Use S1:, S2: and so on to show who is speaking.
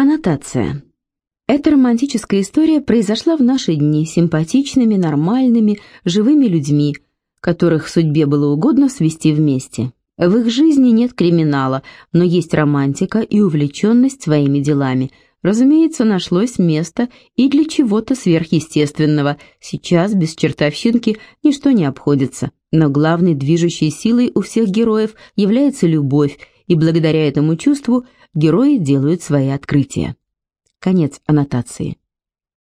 S1: Аннотация. Эта романтическая история произошла в наши дни симпатичными, нормальными, живыми людьми, которых судьбе было угодно свести вместе. В их жизни нет криминала, но есть романтика и увлеченность своими делами. Разумеется, нашлось место и для чего-то сверхъестественного. Сейчас без чертовщинки ничто не обходится. Но главной движущей силой у всех героев является любовь, и благодаря этому чувству герои делают свои открытия. Конец аннотации.